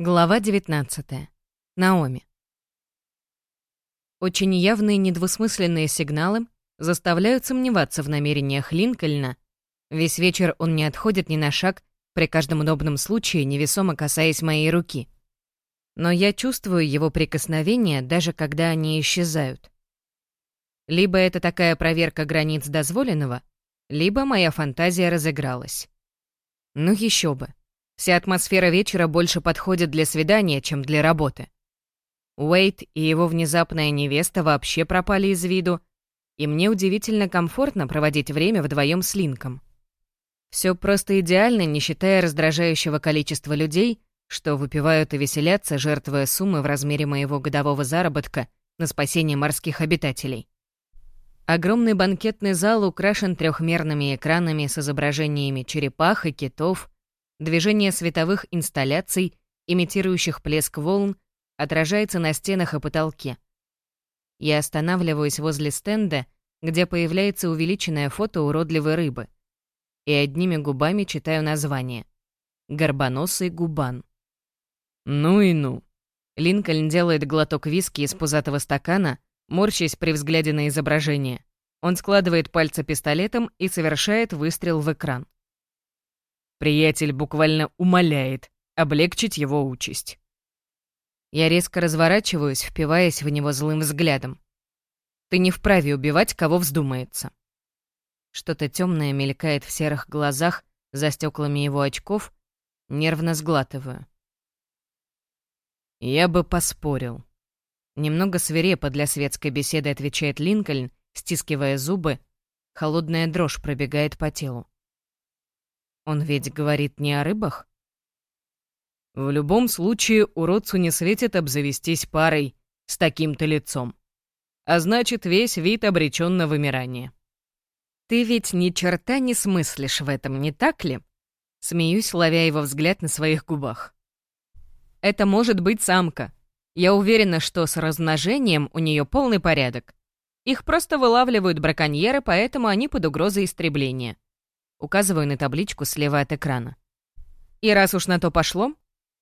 Глава 19. Наоми. Очень явные недвусмысленные сигналы заставляют сомневаться в намерениях Линкольна. Весь вечер он не отходит ни на шаг, при каждом удобном случае невесомо касаясь моей руки. Но я чувствую его прикосновения, даже когда они исчезают. Либо это такая проверка границ дозволенного, либо моя фантазия разыгралась. Ну еще бы. Вся атмосфера вечера больше подходит для свидания, чем для работы. Уэйт и его внезапная невеста вообще пропали из виду, и мне удивительно комфортно проводить время вдвоем с Линком. Все просто идеально, не считая раздражающего количества людей, что выпивают и веселятся, жертвуя суммы в размере моего годового заработка на спасение морских обитателей. Огромный банкетный зал украшен трехмерными экранами с изображениями черепах и китов, Движение световых инсталляций, имитирующих плеск волн, отражается на стенах и потолке. Я останавливаюсь возле стенда, где появляется увеличенное фото уродливой рыбы, и одними губами читаю название. «Горбоносый губан». Ну и ну. Линкольн делает глоток виски из пузатого стакана, морщась при взгляде на изображение. Он складывает пальцы пистолетом и совершает выстрел в экран. Приятель буквально умоляет облегчить его участь. Я резко разворачиваюсь, впиваясь в него злым взглядом. Ты не вправе убивать, кого вздумается. Что-то темное мелькает в серых глазах за стеклами его очков, нервно сглатываю. Я бы поспорил. Немного свирепо для светской беседы отвечает Линкольн, стискивая зубы. Холодная дрожь пробегает по телу. Он ведь говорит не о рыбах? В любом случае, уродцу не светит обзавестись парой с таким-то лицом. А значит, весь вид обречен на вымирание. Ты ведь ни черта не смыслишь в этом, не так ли? Смеюсь, ловя его взгляд на своих губах. Это может быть самка. Я уверена, что с размножением у нее полный порядок. Их просто вылавливают браконьеры, поэтому они под угрозой истребления. Указываю на табличку слева от экрана. И раз уж на то пошло,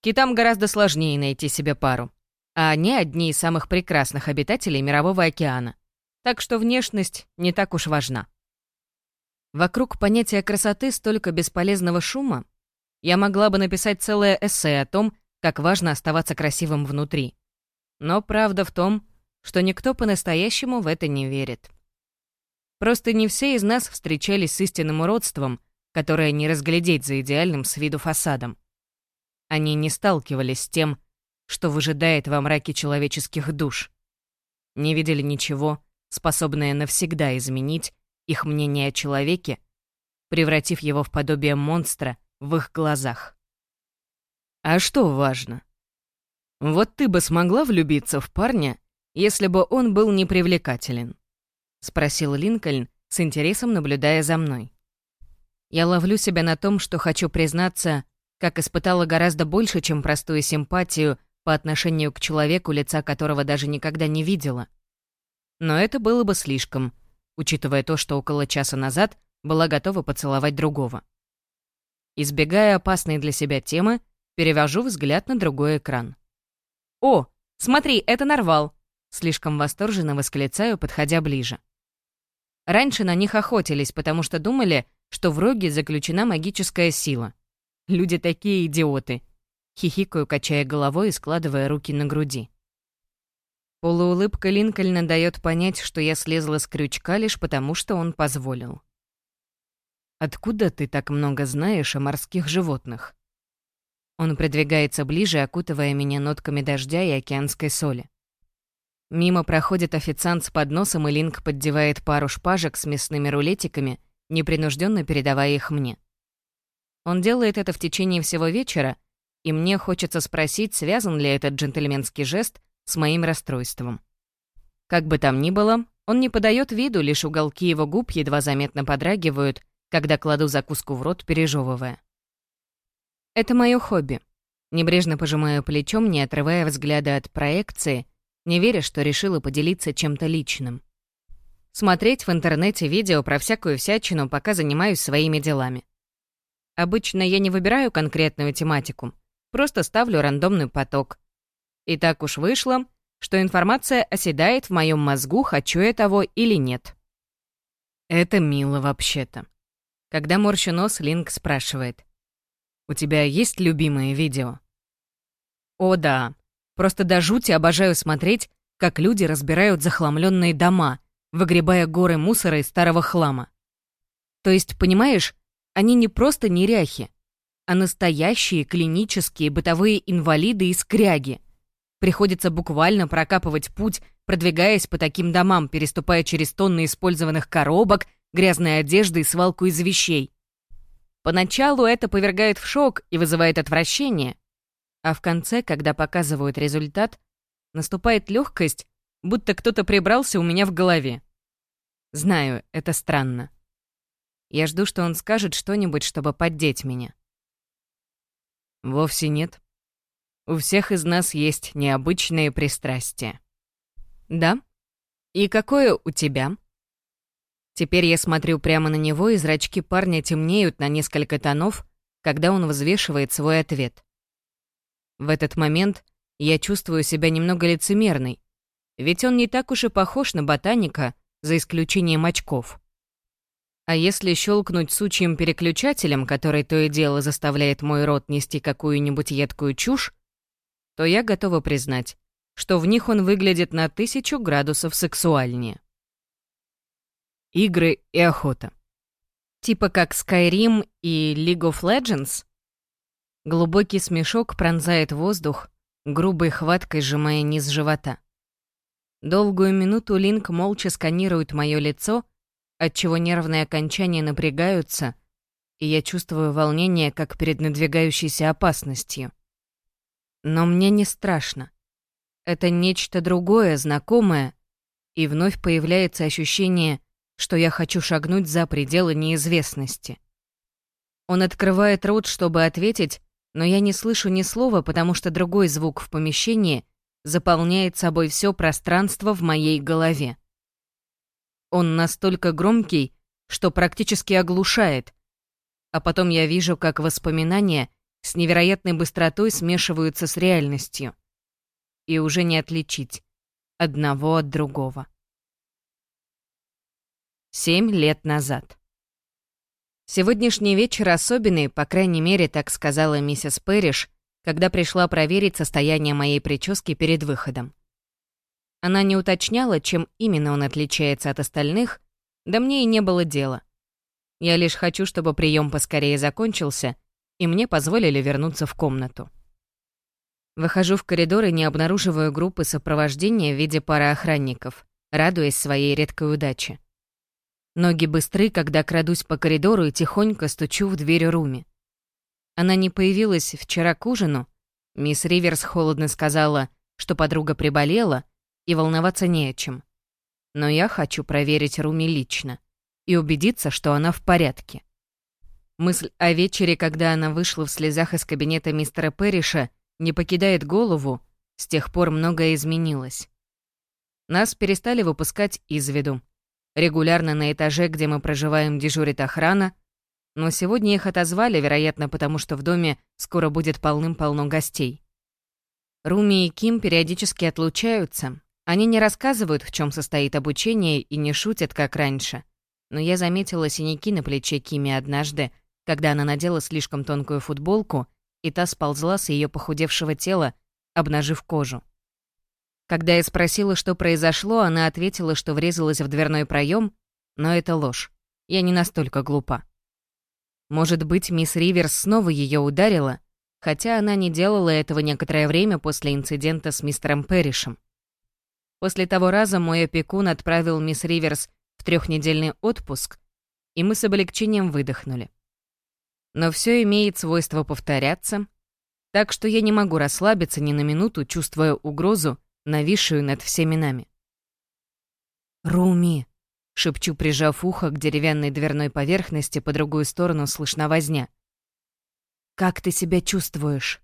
китам гораздо сложнее найти себе пару. А они одни из самых прекрасных обитателей Мирового океана. Так что внешность не так уж важна. Вокруг понятия красоты столько бесполезного шума. Я могла бы написать целое эссе о том, как важно оставаться красивым внутри. Но правда в том, что никто по-настоящему в это не верит. Просто не все из нас встречались с истинным уродством, которое не разглядеть за идеальным с виду фасадом. Они не сталкивались с тем, что выжидает во мраке человеческих душ. Не видели ничего, способное навсегда изменить их мнение о человеке, превратив его в подобие монстра в их глазах. А что важно? Вот ты бы смогла влюбиться в парня, если бы он был непривлекателен. — спросил Линкольн, с интересом наблюдая за мной. Я ловлю себя на том, что хочу признаться, как испытала гораздо больше, чем простую симпатию по отношению к человеку, лица которого даже никогда не видела. Но это было бы слишком, учитывая то, что около часа назад была готова поцеловать другого. Избегая опасной для себя темы, перевожу взгляд на другой экран. «О, смотри, это нарвал!» Слишком восторженно восклицаю, подходя ближе. Раньше на них охотились, потому что думали, что в роге заключена магическая сила. Люди такие идиоты. Хихикаю, качая головой и складывая руки на груди. Полуулыбка Линкольна дает понять, что я слезла с крючка лишь потому, что он позволил. «Откуда ты так много знаешь о морских животных?» Он придвигается ближе, окутывая меня нотками дождя и океанской соли. Мимо проходит официант с подносом, и Линк поддевает пару шпажек с мясными рулетиками, непринужденно передавая их мне. Он делает это в течение всего вечера, и мне хочется спросить, связан ли этот джентльменский жест с моим расстройством. Как бы там ни было, он не подает виду, лишь уголки его губ едва заметно подрагивают, когда кладу закуску в рот, пережевывая. Это мое хобби. Небрежно пожимаю плечом, не отрывая взгляда от проекции — не веря, что решила поделиться чем-то личным. Смотреть в интернете видео про всякую всячину, пока занимаюсь своими делами. Обычно я не выбираю конкретную тематику, Просто ставлю рандомный поток. И так уж вышло, что информация оседает в моем мозгу, хочу я того или нет. Это мило вообще-то. Когда морщу нос, Линк спрашивает. «У тебя есть любимое видео?» «О да. Просто до жути обожаю смотреть, как люди разбирают захламленные дома, выгребая горы мусора и старого хлама. То есть, понимаешь, они не просто неряхи, а настоящие клинические бытовые инвалиды и скряги. Приходится буквально прокапывать путь, продвигаясь по таким домам, переступая через тонны использованных коробок, грязной одежды и свалку из вещей. Поначалу это повергает в шок и вызывает отвращение, а в конце, когда показывают результат, наступает легкость, будто кто-то прибрался у меня в голове. Знаю, это странно. Я жду, что он скажет что-нибудь, чтобы поддеть меня. Вовсе нет. У всех из нас есть необычные пристрастия. Да? И какое у тебя? Теперь я смотрю прямо на него, и зрачки парня темнеют на несколько тонов, когда он взвешивает свой ответ. В этот момент я чувствую себя немного лицемерной, ведь он не так уж и похож на ботаника, за исключением очков. А если щелкнуть сучьим переключателем, который то и дело заставляет мой рот нести какую-нибудь едкую чушь, то я готова признать, что в них он выглядит на тысячу градусов сексуальнее. Игры и охота. Типа как Skyrim и League of Legends? Глубокий смешок пронзает воздух, грубой хваткой сжимая низ живота. Долгую минуту Линк молча сканирует мое лицо, отчего нервные окончания напрягаются, и я чувствую волнение, как перед надвигающейся опасностью. Но мне не страшно. Это нечто другое, знакомое, и вновь появляется ощущение, что я хочу шагнуть за пределы неизвестности. Он открывает рот, чтобы ответить, но я не слышу ни слова, потому что другой звук в помещении заполняет собой все пространство в моей голове. Он настолько громкий, что практически оглушает, а потом я вижу, как воспоминания с невероятной быстротой смешиваются с реальностью. И уже не отличить одного от другого. Семь лет назад. Сегодняшний вечер особенный, по крайней мере, так сказала миссис Пэриш, когда пришла проверить состояние моей прически перед выходом. Она не уточняла, чем именно он отличается от остальных, да мне и не было дела. Я лишь хочу, чтобы прием поскорее закончился, и мне позволили вернуться в комнату. Выхожу в коридор и не обнаруживаю группы сопровождения в виде пары охранников, радуясь своей редкой удаче. Ноги быстры, когда крадусь по коридору и тихонько стучу в дверь Руми. Она не появилась вчера к ужину. Мисс Риверс холодно сказала, что подруга приболела, и волноваться не о чем. Но я хочу проверить Руми лично и убедиться, что она в порядке. Мысль о вечере, когда она вышла в слезах из кабинета мистера Перриша, не покидает голову, с тех пор многое изменилось. Нас перестали выпускать из виду, Регулярно на этаже, где мы проживаем, дежурит охрана, но сегодня их отозвали, вероятно, потому что в доме скоро будет полным-полно гостей. Руми и Ким периодически отлучаются. Они не рассказывают, в чем состоит обучение, и не шутят, как раньше. Но я заметила синяки на плече Кими однажды, когда она надела слишком тонкую футболку, и та сползла с ее похудевшего тела, обнажив кожу. Когда я спросила, что произошло, она ответила, что врезалась в дверной проем, но это ложь. Я не настолько глупа. Может быть, мисс Риверс снова ее ударила, хотя она не делала этого некоторое время после инцидента с мистером Перришем. После того раза мой опекун отправил мисс Риверс в трехнедельный отпуск, и мы с облегчением выдохнули. Но все имеет свойство повторяться, так что я не могу расслабиться ни на минуту, чувствуя угрозу, нависшую над всеми нами. «Руми!» — шепчу, прижав ухо к деревянной дверной поверхности, по другую сторону слышна возня. «Как ты себя чувствуешь?»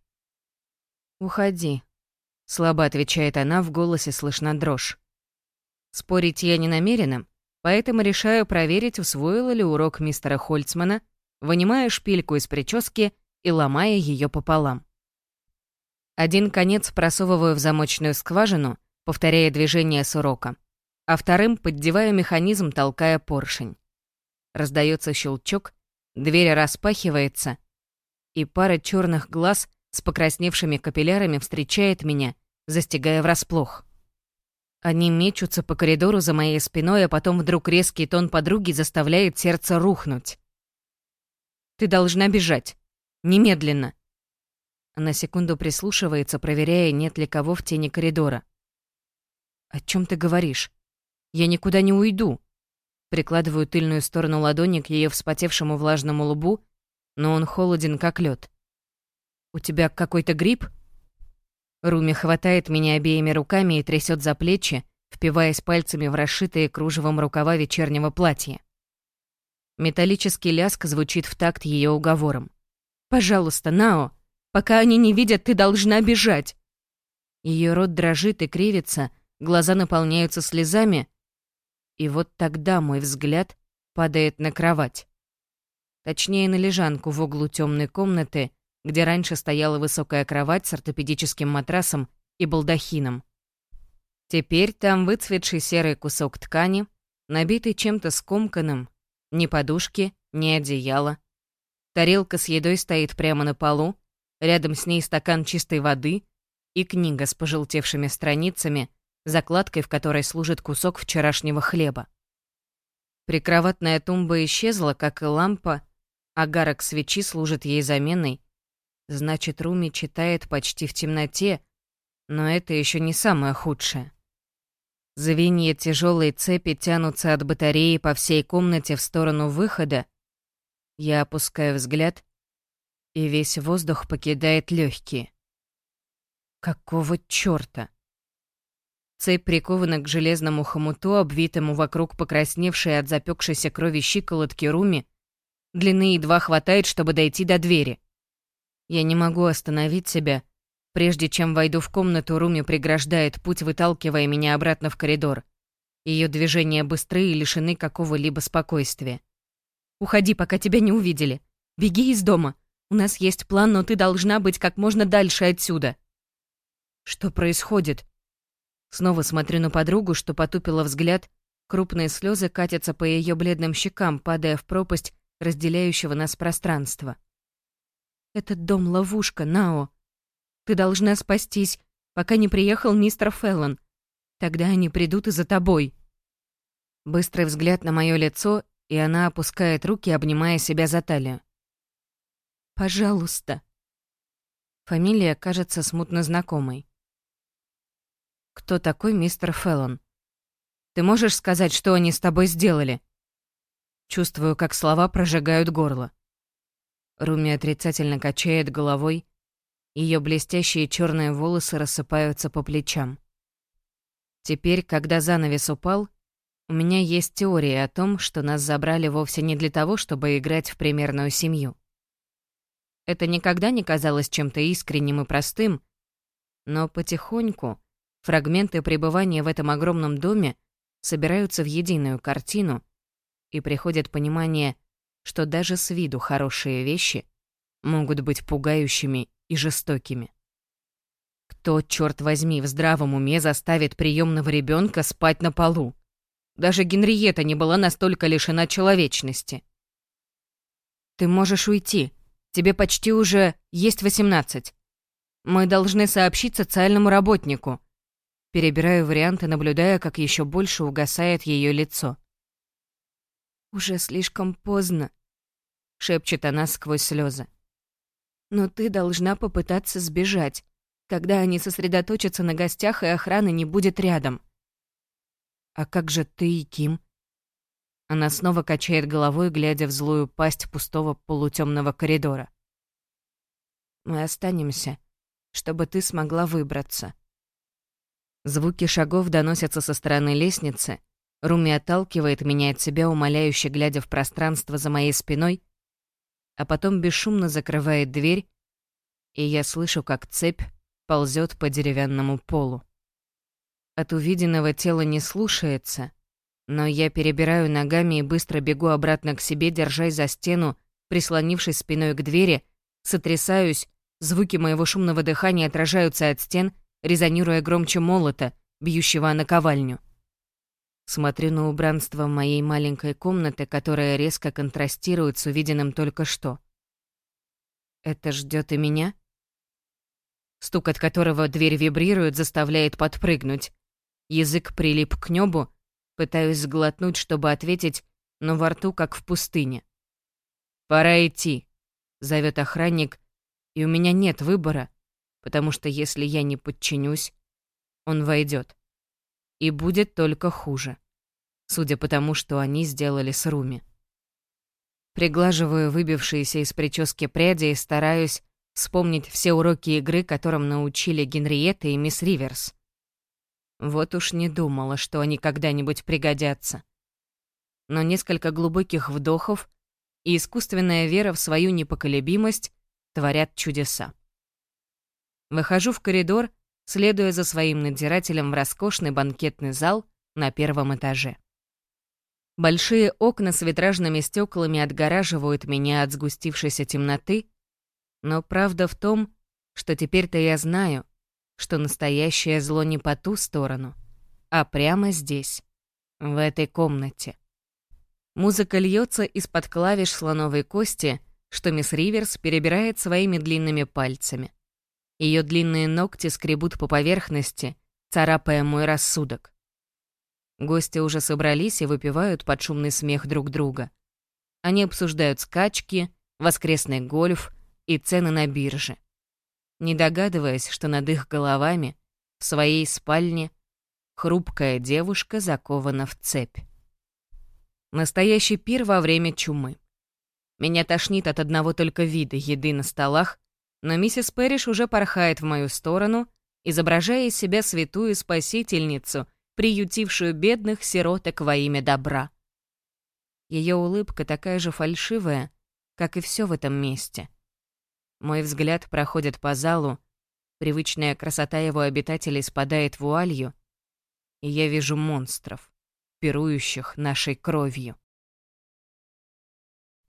«Уходи», — слабо отвечает она, в голосе слышна дрожь. Спорить я не намерена, поэтому решаю проверить, усвоила ли урок мистера Хольцмана, вынимая шпильку из прически и ломая ее пополам. Один конец просовываю в замочную скважину, повторяя движение с урока, а вторым поддеваю механизм, толкая поршень. Раздается щелчок, дверь распахивается, и пара черных глаз с покрасневшими капиллярами встречает меня, застигая врасплох. Они мечутся по коридору за моей спиной, а потом вдруг резкий тон подруги заставляет сердце рухнуть. «Ты должна бежать. Немедленно». Она секунду прислушивается, проверяя, нет ли кого в тени коридора. «О чем ты говоришь? Я никуда не уйду». Прикладываю тыльную сторону ладони к ее вспотевшему влажному лбу, но он холоден, как лед. «У тебя какой-то грипп?» Руми хватает меня обеими руками и трясет за плечи, впиваясь пальцами в расшитые кружевом рукава вечернего платья. Металлический ляск звучит в такт ее уговором. «Пожалуйста, Нао, пока они не видят, ты должна бежать!» Ее рот дрожит и кривится, глаза наполняются слезами, и вот тогда мой взгляд падает на кровать. Точнее, на лежанку в углу темной комнаты, где раньше стояла высокая кровать с ортопедическим матрасом и балдахином. Теперь там выцветший серый кусок ткани, набитый чем-то скомканным, ни подушки, ни одеяла. Тарелка с едой стоит прямо на полу, рядом с ней стакан чистой воды и книга с пожелтевшими страницами, закладкой в которой служит кусок вчерашнего хлеба. Прикроватная тумба исчезла, как и лампа, а гарок свечи служит ей заменой, Значит, Руми читает почти в темноте, но это еще не самое худшее. Звенья тяжелой цепи тянутся от батареи по всей комнате в сторону выхода. Я опускаю взгляд, и весь воздух покидает легкие. Какого чёрта? Цепь прикована к железному хомуту, обвитому вокруг покрасневшей от запекшейся крови щиколотки Руми. Длины едва хватает, чтобы дойти до двери. Я не могу остановить себя. Прежде чем войду в комнату, Руми преграждает путь, выталкивая меня обратно в коридор. Ее движения быстрые и лишены какого-либо спокойствия. «Уходи, пока тебя не увидели. Беги из дома. У нас есть план, но ты должна быть как можно дальше отсюда». «Что происходит?» Снова смотрю на подругу, что потупила взгляд. Крупные слезы катятся по ее бледным щекам, падая в пропасть разделяющего нас пространства. Этот дом — ловушка, Нао. Ты должна спастись, пока не приехал мистер Феллон. Тогда они придут и за тобой». Быстрый взгляд на мое лицо, и она опускает руки, обнимая себя за талию. «Пожалуйста». Фамилия кажется смутно знакомой. «Кто такой мистер Феллон? Ты можешь сказать, что они с тобой сделали?» Чувствую, как слова прожигают горло. Руми отрицательно качает головой. Ее блестящие черные волосы рассыпаются по плечам. Теперь, когда занавес упал, у меня есть теория о том, что нас забрали вовсе не для того, чтобы играть в примерную семью. Это никогда не казалось чем-то искренним и простым, но потихоньку фрагменты пребывания в этом огромном доме собираются в единую картину, и приходит понимание, что даже с виду хорошие вещи могут быть пугающими и жестокими. Кто, черт возьми, в здравом уме заставит приемного ребенка спать на полу? Даже Генриетта не была настолько лишена человечности. Ты можешь уйти. Тебе почти уже есть восемнадцать. Мы должны сообщить социальному работнику. Перебираю варианты, наблюдая, как еще больше угасает ее лицо. «Уже слишком поздно», — шепчет она сквозь слезы. «Но ты должна попытаться сбежать. Тогда они сосредоточатся на гостях, и охраны не будет рядом». «А как же ты и Ким?» Она снова качает головой, глядя в злую пасть пустого полутемного коридора. «Мы останемся, чтобы ты смогла выбраться». Звуки шагов доносятся со стороны лестницы — Руми отталкивает меня от себя, умоляюще глядя в пространство за моей спиной, а потом бесшумно закрывает дверь, и я слышу, как цепь ползет по деревянному полу. От увиденного тело не слушается, но я перебираю ногами и быстро бегу обратно к себе, держась за стену, прислонившись спиной к двери, сотрясаюсь, Звуки моего шумного дыхания отражаются от стен, резонируя громче молота, бьющего о наковальню. Смотрю на убранство моей маленькой комнаты, которая резко контрастирует с увиденным только что. Это ждет и меня? Стук, от которого дверь вибрирует, заставляет подпрыгнуть. Язык прилип к небу, пытаюсь сглотнуть, чтобы ответить, но во рту как в пустыне. «Пора идти», — зовет охранник, и у меня нет выбора, потому что если я не подчинюсь, он войдет. И будет только хуже, судя по тому, что они сделали с Руми. Приглаживаю выбившиеся из прически пряди и стараюсь вспомнить все уроки игры, которым научили Генриетта и мисс Риверс. Вот уж не думала, что они когда-нибудь пригодятся. Но несколько глубоких вдохов и искусственная вера в свою непоколебимость творят чудеса. Выхожу в коридор, следуя за своим надзирателем в роскошный банкетный зал на первом этаже. Большие окна с витражными стеклами отгораживают меня от сгустившейся темноты, но правда в том, что теперь-то я знаю, что настоящее зло не по ту сторону, а прямо здесь, в этой комнате. Музыка льется из-под клавиш слоновой кости — что мисс Риверс перебирает своими длинными пальцами. Ее длинные ногти скребут по поверхности, царапая мой рассудок. Гости уже собрались и выпивают под шумный смех друг друга. Они обсуждают скачки, воскресный гольф и цены на бирже. Не догадываясь, что над их головами, в своей спальне, хрупкая девушка закована в цепь. Настоящий пир во время чумы. Меня тошнит от одного только вида еды на столах, но миссис Пэриш уже порхает в мою сторону, изображая из себя святую спасительницу, приютившую бедных сироток во имя добра. Ее улыбка такая же фальшивая, как и все в этом месте. Мой взгляд проходит по залу, привычная красота его обитателей спадает вуалью, и я вижу монстров, пирующих нашей кровью.